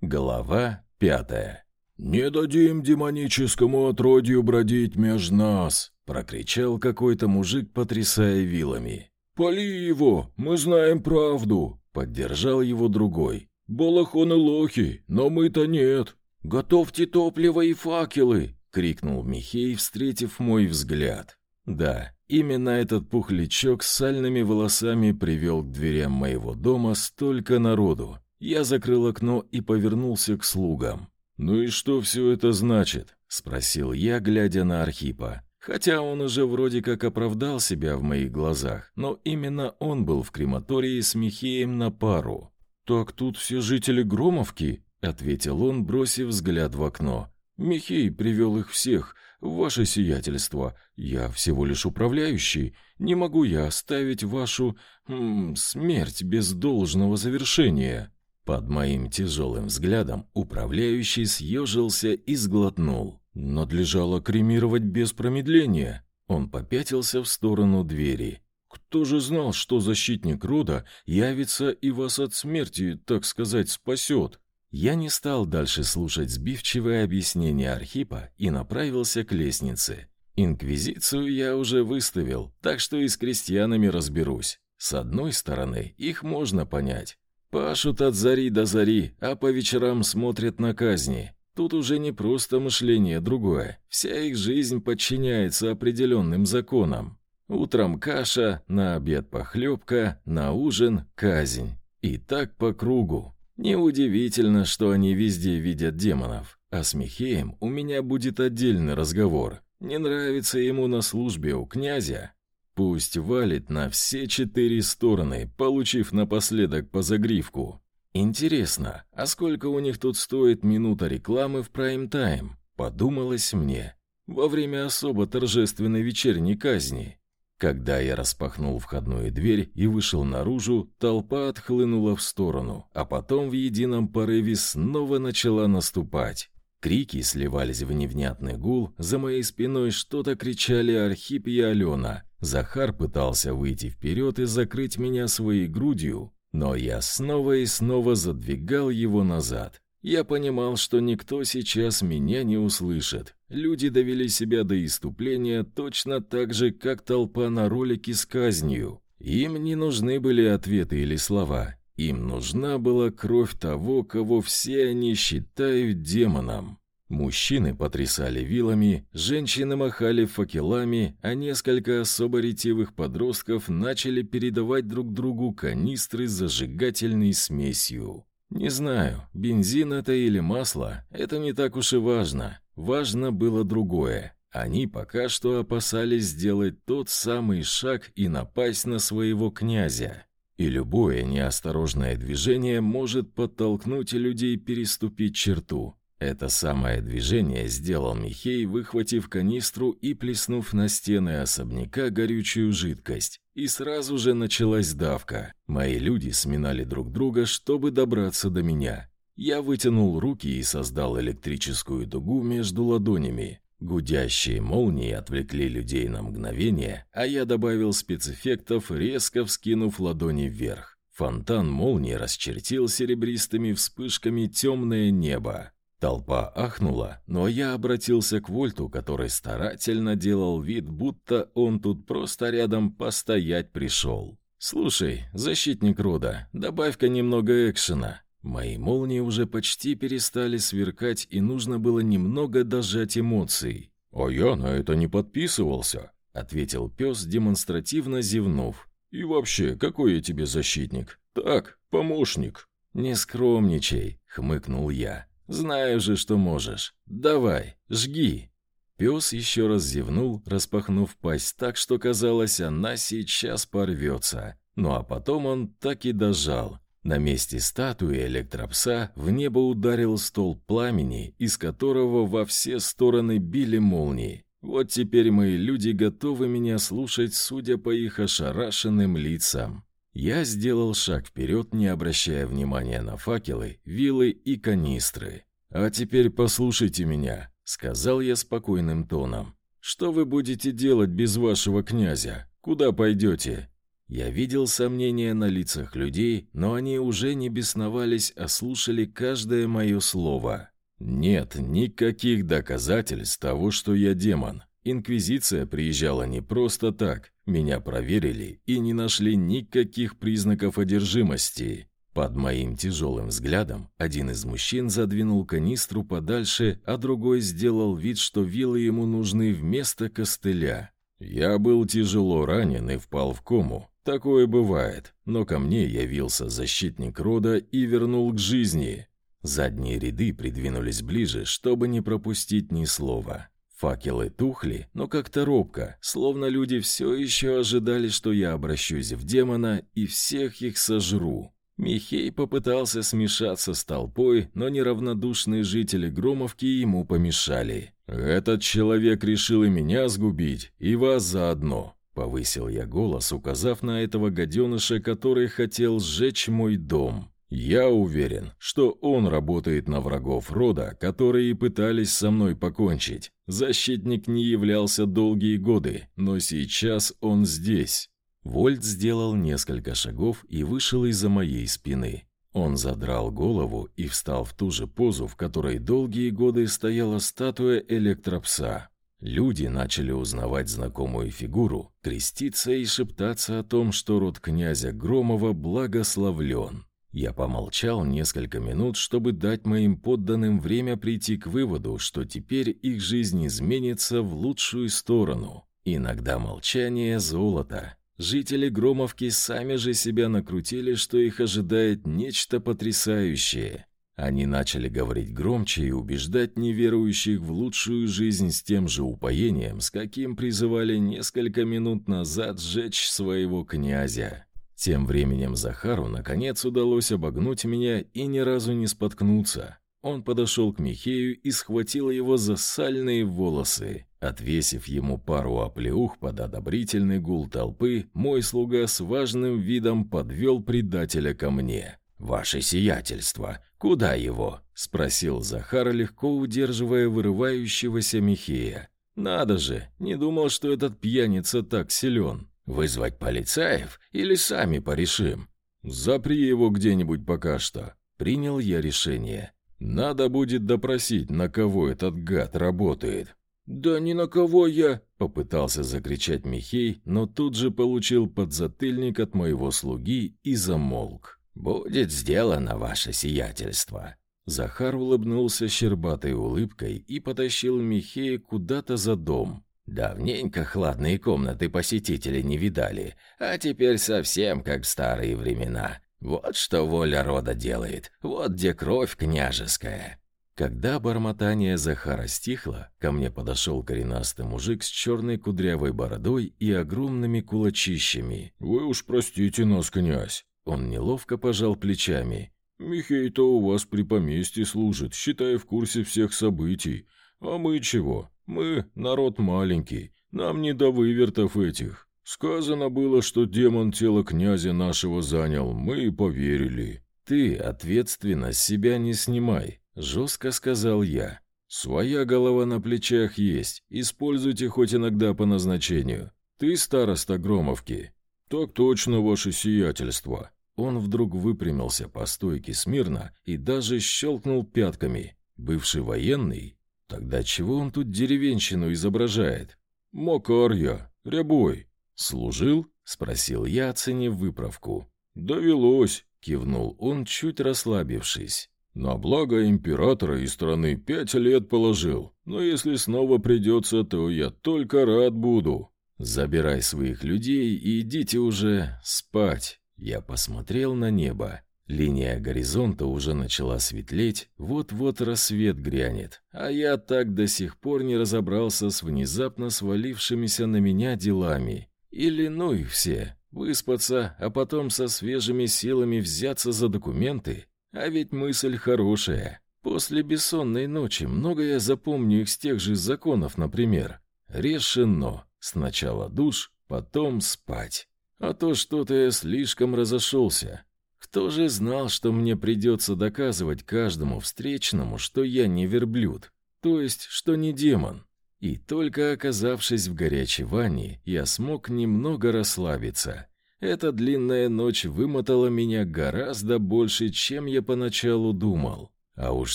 Глава пятая. «Не дадим демоническому отродью бродить меж нас!» — прокричал какой-то мужик, потрясая вилами. «Пали его! Мы знаем правду!» — поддержал его другой. «Балахоны лохи, но мы-то нет!» «Готовьте топливо и факелы!» — крикнул Михей, встретив мой взгляд. Да, именно этот пухлячок с сальными волосами привел к дверям моего дома столько народу. Я закрыл окно и повернулся к слугам. «Ну и что все это значит?» — спросил я, глядя на Архипа. Хотя он уже вроде как оправдал себя в моих глазах, но именно он был в крематории с Михеем на пару. «Так тут все жители Громовки?» — ответил он, бросив взгляд в окно. «Михей привел их всех. Ваше сиятельство. Я всего лишь управляющий. Не могу я оставить вашу... М, смерть без должного завершения». Под моим тяжелым взглядом управляющий съежился и сглотнул. «Надлежало кремировать без промедления». Он попятился в сторону двери. «Кто же знал, что защитник рода явится и вас от смерти, так сказать, спасет?» Я не стал дальше слушать сбивчивое объяснение Архипа и направился к лестнице. Инквизицию я уже выставил, так что и с крестьянами разберусь. С одной стороны, их можно понять. Пашут от зари до зари, а по вечерам смотрят на казни. Тут уже не просто мышление другое. Вся их жизнь подчиняется определенным законам. Утром каша, на обед похлебка, на ужин казнь. И так по кругу. Неудивительно, что они везде видят демонов. А с Михеем у меня будет отдельный разговор. Не нравится ему на службе у князя, Пусть валит на все четыре стороны, получив напоследок по загривку. Интересно, а сколько у них тут стоит минута рекламы в прайм-тайм? Подумалось мне. Во время особо торжественной вечерней казни. Когда я распахнул входную дверь и вышел наружу, толпа отхлынула в сторону, а потом в едином порыве снова начала наступать. Крики сливались в невнятный гул, за моей спиной что-то кричали Архип и Алена, Захар пытался выйти вперед и закрыть меня своей грудью, но я снова и снова задвигал его назад. Я понимал, что никто сейчас меня не услышит. Люди довели себя до иступления точно так же, как толпа на ролике с казнью. Им не нужны были ответы или слова. Им нужна была кровь того, кого все они считают демоном. Мужчины потрясали вилами, женщины махали факелами, а несколько особо ретивых подростков начали передавать друг другу канистры с зажигательной смесью. Не знаю, бензин это или масло, это не так уж и важно. Важно было другое. Они пока что опасались сделать тот самый шаг и напасть на своего князя. И любое неосторожное движение может подтолкнуть людей переступить черту. Это самое движение сделал Михей, выхватив канистру и плеснув на стены особняка горючую жидкость. И сразу же началась давка. Мои люди сминали друг друга, чтобы добраться до меня. Я вытянул руки и создал электрическую дугу между ладонями. Гудящие молнии отвлекли людей на мгновение, а я добавил спецэффектов, резко вскинув ладони вверх. Фонтан молнии расчертил серебристыми вспышками темное небо. Толпа ахнула, но я обратился к Вольту, который старательно делал вид, будто он тут просто рядом постоять пришел. «Слушай, защитник рода, добавь-ка немного экшена». Мои молнии уже почти перестали сверкать, и нужно было немного дожать эмоций. «А я на это не подписывался», — ответил пес, демонстративно зевнув. «И вообще, какой я тебе защитник? Так, помощник». «Не скромничай», — хмыкнул я. Знаю же, что можешь. Давай, жги. Пес еще раз зевнул, распахнув пасть так, что казалось, она сейчас порвется. Ну а потом он так и дожал. На месте статуи электропса в небо ударил стол пламени, из которого во все стороны били молнии. Вот теперь мои люди готовы меня слушать, судя по их ошарашенным лицам. Я сделал шаг вперед, не обращая внимания на факелы, вилы и канистры. «А теперь послушайте меня», — сказал я спокойным тоном. «Что вы будете делать без вашего князя? Куда пойдете?» Я видел сомнения на лицах людей, но они уже не бесновались, а слушали каждое мое слово. Нет никаких доказательств того, что я демон. Инквизиция приезжала не просто так. Меня проверили и не нашли никаких признаков одержимости. Под моим тяжелым взглядом один из мужчин задвинул канистру подальше, а другой сделал вид, что вилы ему нужны вместо костыля. Я был тяжело ранен и впал в кому. Такое бывает, но ко мне явился защитник рода и вернул к жизни. Задние ряды придвинулись ближе, чтобы не пропустить ни слова. Факелы тухли, но как-то робко, словно люди все еще ожидали, что я обращусь в демона и всех их сожру. Михей попытался смешаться с толпой, но неравнодушные жители Громовки ему помешали. «Этот человек решил и меня сгубить, и вас заодно», — повысил я голос, указав на этого гаденыша, который хотел сжечь мой дом. «Я уверен, что он работает на врагов рода, которые пытались со мной покончить. Защитник не являлся долгие годы, но сейчас он здесь. Вольт сделал несколько шагов и вышел из-за моей спины. Он задрал голову и встал в ту же позу, в которой долгие годы стояла статуя электропса. Люди начали узнавать знакомую фигуру, креститься и шептаться о том, что род князя Громова благословлен. Я помолчал несколько минут, чтобы дать моим подданным время прийти к выводу, что теперь их жизнь изменится в лучшую сторону. Иногда молчание – золото, Жители Громовки сами же себя накрутили, что их ожидает нечто потрясающее. Они начали говорить громче и убеждать неверующих в лучшую жизнь с тем же упоением, с каким призывали несколько минут назад сжечь своего князя. Тем временем Захару наконец удалось обогнуть меня и ни разу не споткнуться. Он подошел к Михею и схватил его за сальные волосы. Отвесив ему пару оплеух под одобрительный гул толпы, мой слуга с важным видом подвел предателя ко мне. «Ваше сиятельство, куда его?» — спросил Захар, легко удерживая вырывающегося Михея. «Надо же, не думал, что этот пьяница так силен. Вызвать полицаев или сами порешим?» «Запри его где-нибудь пока что». Принял я решение. «Надо будет допросить, на кого этот гад работает». «Да ни на кого я...» — попытался закричать Михей, но тут же получил подзатыльник от моего слуги и замолк. «Будет сделано ваше сиятельство». Захар улыбнулся щербатой улыбкой и потащил Михея куда-то за дом. Давненько хладные комнаты посетители не видали, а теперь совсем как в старые времена. Вот что воля рода делает, вот где кровь княжеская. Когда бормотание Захара стихло, ко мне подошел коренастый мужик с черной кудрявой бородой и огромными кулачищами. «Вы уж простите нас, князь!» Он неловко пожал плечами. «Михей-то у вас при поместье служит, считая в курсе всех событий. А мы чего? Мы народ маленький, нам не до вывертов этих. Сказано было, что демон тело князя нашего занял, мы и поверили. Ты ответственность себя не снимай. Жестко сказал я. «Своя голова на плечах есть. Используйте хоть иногда по назначению. Ты староста Громовки». «Так точно, ваше сиятельство». Он вдруг выпрямился по стойке смирно и даже щелкнул пятками. Бывший военный? Тогда чего он тут деревенщину изображает? «Макар я, рябой». «Служил?» — спросил я, оценив выправку. «Довелось», — кивнул он, чуть расслабившись. На благо императора и страны пять лет положил, но если снова придется, то я только рад буду. Забирай своих людей и идите уже спать. Я посмотрел на небо. Линия горизонта уже начала светлеть, вот-вот рассвет грянет, а я так до сих пор не разобрался с внезапно свалившимися на меня делами. Или ну их все, выспаться, а потом со свежими силами взяться за документы. А ведь мысль хорошая. После бессонной ночи многое запомню из тех же законов, например. Решено. Сначала душ, потом спать. А то что-то я слишком разошелся. Кто же знал, что мне придется доказывать каждому встречному, что я не верблюд, то есть, что не демон? И только оказавшись в горячей ванне, я смог немного расслабиться. Эта длинная ночь вымотала меня гораздо больше, чем я поначалу думал. А уж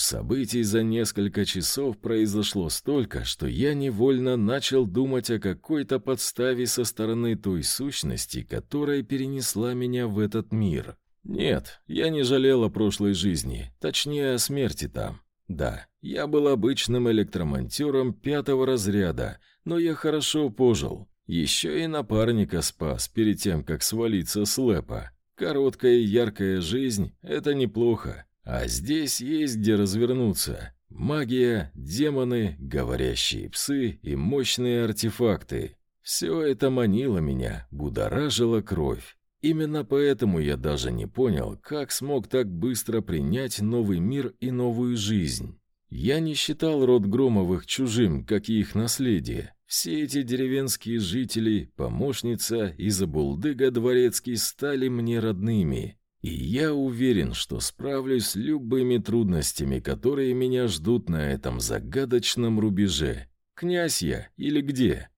событий за несколько часов произошло столько, что я невольно начал думать о какой-то подставе со стороны той сущности, которая перенесла меня в этот мир. Нет, я не жалел о прошлой жизни, точнее о смерти там. Да, я был обычным электромонтером пятого разряда, но я хорошо пожил. Еще и напарника спас перед тем, как свалиться с лэпа. Короткая и яркая жизнь — это неплохо. А здесь есть где развернуться. Магия, демоны, говорящие псы и мощные артефакты. Все это манило меня, будоражило кровь. Именно поэтому я даже не понял, как смог так быстро принять новый мир и новую жизнь. Я не считал род Громовых чужим, как и их наследие. Все эти деревенские жители, помощница и забулдыга дворецкий стали мне родными. И я уверен, что справлюсь с любыми трудностями, которые меня ждут на этом загадочном рубеже. Князь я или где?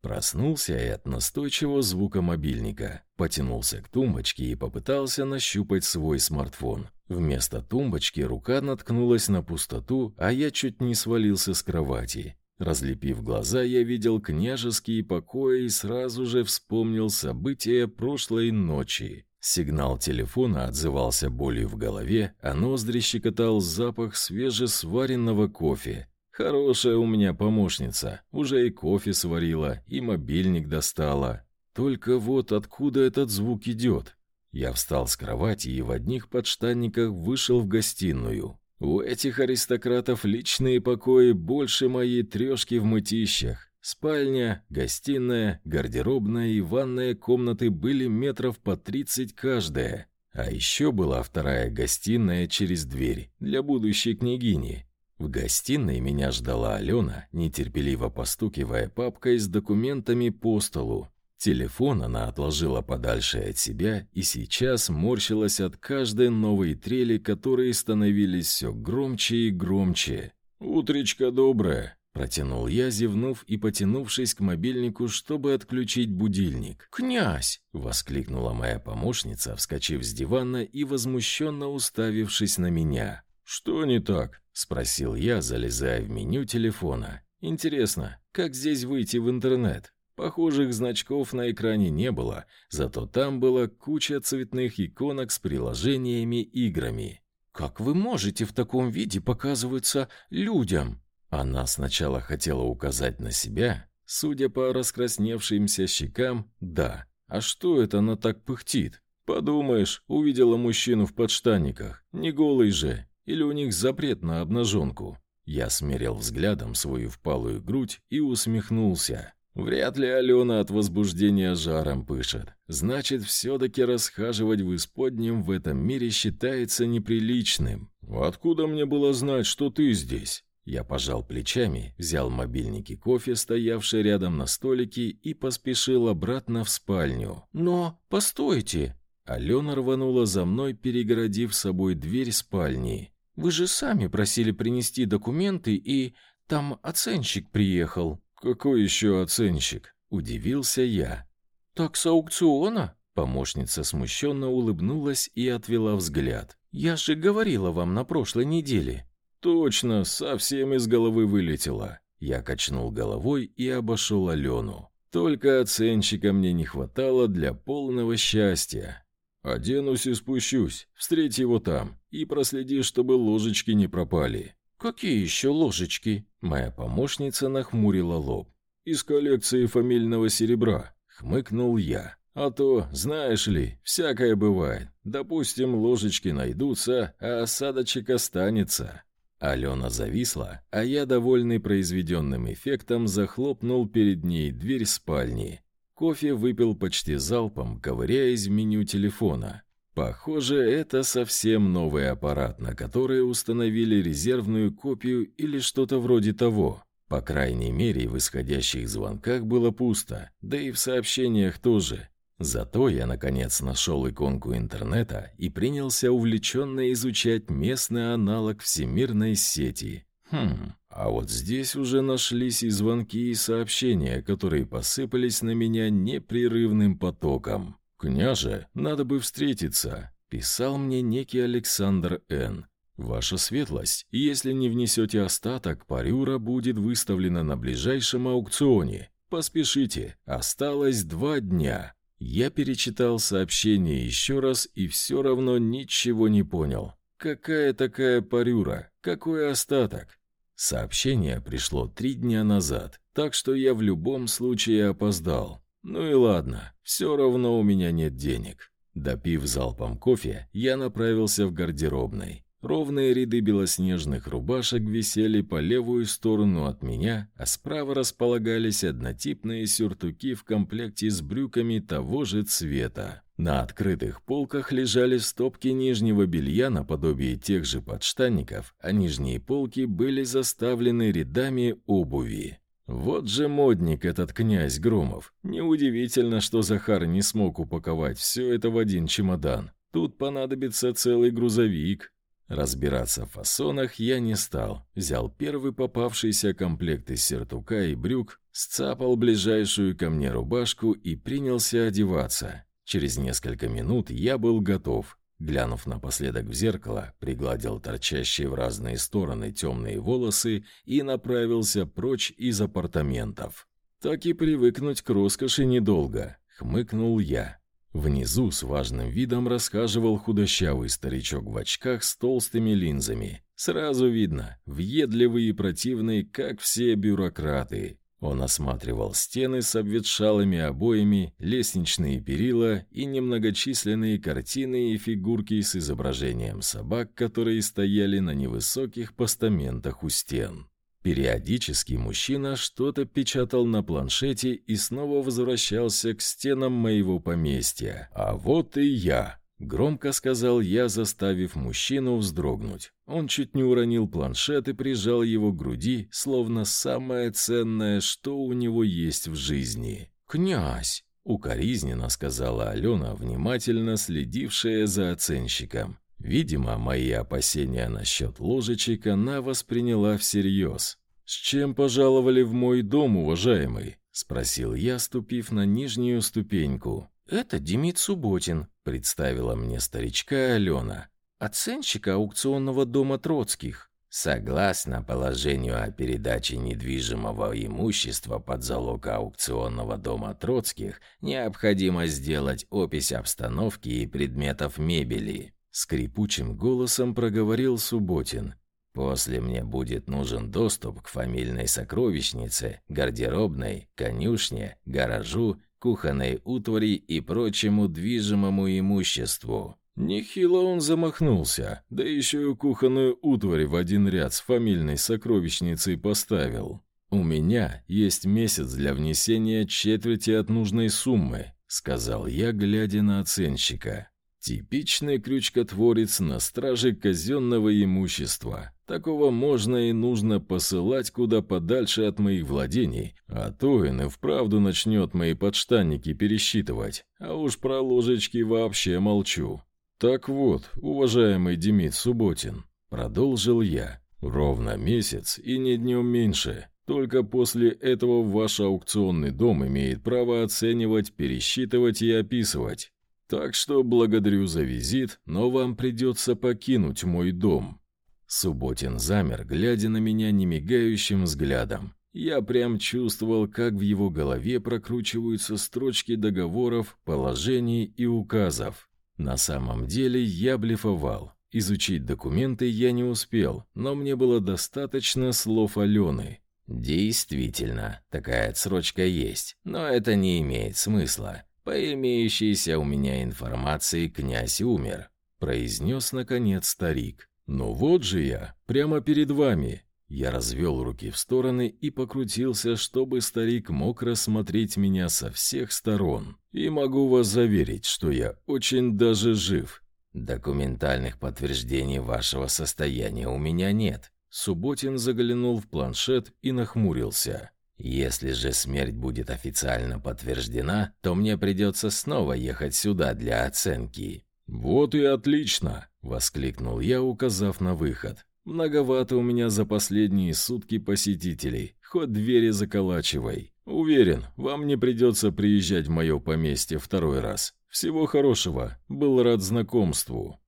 Проснулся я от настойчивого звука мобильника, потянулся к тумбочке и попытался нащупать свой смартфон. Вместо тумбочки рука наткнулась на пустоту, а я чуть не свалился с кровати. Разлепив глаза, я видел княжеские покои и сразу же вспомнил события прошлой ночи. Сигнал телефона отзывался болью в голове, а ноздри щекотал запах свежесваренного кофе. Хорошая у меня помощница, уже и кофе сварила, и мобильник достала. Только вот откуда этот звук идет? Я встал с кровати и в одних подштанниках вышел в гостиную. У этих аристократов личные покои больше моей трешки в мытищах. Спальня, гостиная, гардеробная и ванная комнаты были метров по тридцать каждая. А еще была вторая гостиная через дверь для будущей княгини. В гостиной меня ждала Алена, нетерпеливо постукивая папкой с документами по столу. Телефон она отложила подальше от себя и сейчас морщилась от каждой новой трели, которые становились все громче и громче. «Утречка доброе!» — протянул я, зевнув и потянувшись к мобильнику, чтобы отключить будильник. «Князь!» — воскликнула моя помощница, вскочив с дивана и возмущенно уставившись на меня. «Что не так?» — спросил я, залезая в меню телефона. «Интересно, как здесь выйти в интернет?» Похожих значков на экране не было, зато там была куча цветных иконок с приложениями играми. «Как вы можете в таком виде показываться людям?» Она сначала хотела указать на себя. Судя по раскрасневшимся щекам, да. А что это она так пыхтит? Подумаешь, увидела мужчину в подштанниках. Не голый же. Или у них запрет на обнаженку? Я смерил взглядом свою впалую грудь и усмехнулся. Вряд ли Алена от возбуждения жаром пышет. Значит, все-таки расхаживать в исподнем в этом мире считается неприличным. Откуда мне было знать, что ты здесь? Я пожал плечами, взял мобильник и кофе, стоявший рядом на столике, и поспешил обратно в спальню. «Но, постойте!» Алена рванула за мной, перегородив собой дверь спальни. «Вы же сами просили принести документы, и там оценщик приехал». «Какой еще оценщик?» – удивился я. «Так с аукциона?» Помощница смущенно улыбнулась и отвела взгляд. «Я же говорила вам на прошлой неделе». «Точно, совсем из головы вылетела». Я качнул головой и обошел Алену. Только оценщика мне не хватало для полного счастья. «Оденусь и спущусь, встреть его там, и проследи, чтобы ложечки не пропали». «Какие еще ложечки?» Моя помощница нахмурила лоб. «Из коллекции фамильного серебра», — хмыкнул я. «А то, знаешь ли, всякое бывает. Допустим, ложечки найдутся, а осадочек останется». Алена зависла, а я, довольный произведенным эффектом, захлопнул перед ней дверь спальни. Кофе выпил почти залпом, ковыряясь в меню телефона. Похоже, это совсем новый аппарат, на который установили резервную копию или что-то вроде того. По крайней мере, в исходящих звонках было пусто, да и в сообщениях тоже. Зато я, наконец, нашел иконку интернета и принялся увлеченно изучать местный аналог всемирной сети. Хм, А вот здесь уже нашлись и звонки, и сообщения, которые посыпались на меня непрерывным потоком. «Княже, надо бы встретиться», — писал мне некий Александр Н. «Ваша светлость, если не внесете остаток, парюра будет выставлена на ближайшем аукционе. Поспешите, осталось два дня». Я перечитал сообщение еще раз и все равно ничего не понял. Какая такая парюра? Какой остаток? Сообщение пришло три дня назад, так что я в любом случае опоздал. Ну и ладно, все равно у меня нет денег. Допив залпом кофе, я направился в гардеробной. Ровные ряды белоснежных рубашек висели по левую сторону от меня, а справа располагались однотипные сюртуки в комплекте с брюками того же цвета. На открытых полках лежали стопки нижнего белья наподобие тех же подштанников, а нижние полки были заставлены рядами обуви. Вот же модник этот князь Громов. Неудивительно, что Захар не смог упаковать все это в один чемодан. Тут понадобится целый грузовик. Разбираться в фасонах я не стал. Взял первый попавшийся комплект из сертука и брюк, сцапал ближайшую ко мне рубашку и принялся одеваться. Через несколько минут я был готов. Глянув напоследок в зеркало, пригладил торчащие в разные стороны темные волосы и направился прочь из апартаментов. Так и привыкнуть к роскоши недолго, хмыкнул я. Внизу с важным видом расхаживал худощавый старичок в очках с толстыми линзами. Сразу видно, въедливый и противный, как все бюрократы. Он осматривал стены с обветшалыми обоями, лестничные перила и немногочисленные картины и фигурки с изображением собак, которые стояли на невысоких постаментах у стен. Периодически мужчина что-то печатал на планшете и снова возвращался к стенам моего поместья. А вот и я. Громко сказал я, заставив мужчину вздрогнуть. Он чуть не уронил планшет и прижал его к груди, словно самое ценное, что у него есть в жизни. «Князь!» — укоризненно сказала Алена, внимательно следившая за оценщиком. Видимо, мои опасения насчет ложечек она восприняла всерьез. «С чем пожаловали в мой дом, уважаемый?» — спросил я, ступив на нижнюю ступеньку. «Это Демид Субботин», — представила мне старичка Алена, оценщика аукционного дома Троцких. Согласно положению о передаче недвижимого имущества под залог аукционного дома Троцких, необходимо сделать опись обстановки и предметов мебели. Скрипучим голосом проговорил Субботин. После мне будет нужен доступ к фамильной сокровищнице, гардеробной, конюшне, гаражу кухонной утвари и прочему движимому имуществу. Нехило он замахнулся, да еще и кухонную утварь в один ряд с фамильной сокровищницей поставил. «У меня есть месяц для внесения четверти от нужной суммы», — сказал я, глядя на оценщика. Типичный крючкотворец на страже казенного имущества. Такого можно и нужно посылать куда подальше от моих владений, а то и вправду начнет мои подштанники пересчитывать, а уж про ложечки вообще молчу. Так вот, уважаемый Демид Субботин, продолжил я, ровно месяц и не днем меньше. Только после этого ваш аукционный дом имеет право оценивать, пересчитывать и описывать. Так что благодарю за визит, но вам придется покинуть мой дом». Субботин замер, глядя на меня немигающим взглядом. Я прям чувствовал, как в его голове прокручиваются строчки договоров, положений и указов. На самом деле я блефовал. Изучить документы я не успел, но мне было достаточно слов Алены. Действительно, такая отсрочка есть, но это не имеет смысла. «По имеющейся у меня информации, князь умер», — произнес, наконец, старик. «Ну вот же я, прямо перед вами». Я развел руки в стороны и покрутился, чтобы старик мог рассмотреть меня со всех сторон. И могу вас заверить, что я очень даже жив. Документальных подтверждений вашего состояния у меня нет. Субботин заглянул в планшет и нахмурился. Если же смерть будет официально подтверждена, то мне придется снова ехать сюда для оценки. Вот и отлично, воскликнул я, указав на выход. Многовато у меня за последние сутки посетителей. Хоть двери заколачивай. Уверен, вам не придется приезжать в мое поместье второй раз. Всего хорошего. Был рад знакомству».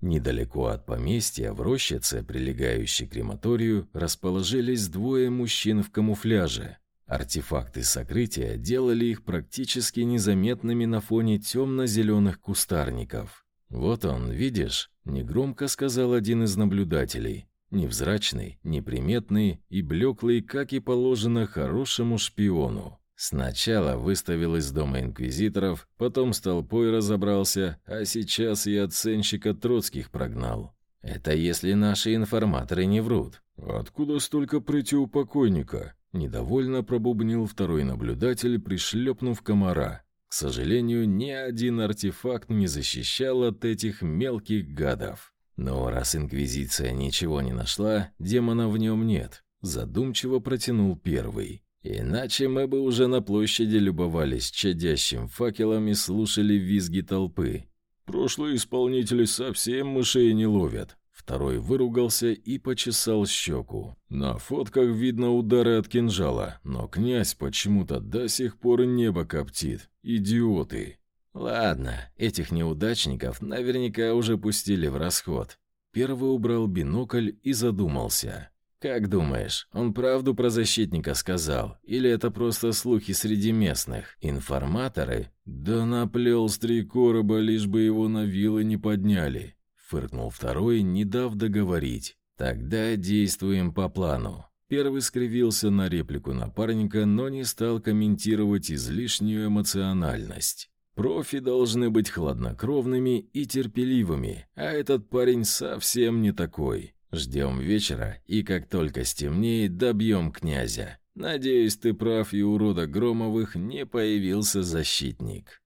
Недалеко от поместья, в рощице, прилегающей к крематорию, расположились двое мужчин в камуфляже. Артефакты сокрытия делали их практически незаметными на фоне темно-зеленых кустарников. «Вот он, видишь?» — негромко сказал один из наблюдателей. Невзрачный, неприметный и блеклый, как и положено хорошему шпиону. Сначала выставил из дома инквизиторов, потом с толпой разобрался, а сейчас и оценщика Троцких прогнал. Это если наши информаторы не врут. «Откуда столько прыти у покойника?» Недовольно пробубнил второй наблюдатель, пришлепнув комара. К сожалению, ни один артефакт не защищал от этих мелких гадов. Но раз Инквизиция ничего не нашла, демона в нем нет. Задумчиво протянул первый. Иначе мы бы уже на площади любовались чадящим факелом и слушали визги толпы. Прошлые исполнители совсем мышей не ловят. Второй выругался и почесал щеку. На фотках видно удары от кинжала, но князь почему-то до сих пор небо коптит. Идиоты. Ладно, этих неудачников наверняка уже пустили в расход. Первый убрал бинокль и задумался. «Как думаешь, он правду про защитника сказал? Или это просто слухи среди местных? Информаторы?» «Да наплел с три короба, лишь бы его на вилы не подняли», — фыркнул второй, не дав договорить. «Тогда действуем по плану». Первый скривился на реплику напарника, но не стал комментировать излишнюю эмоциональность. Профи должны быть хладнокровными и терпеливыми, а этот парень совсем не такой. Ждем вечера, и как только стемнеет, добьем князя. Надеюсь, ты прав, и у рода Громовых не появился защитник».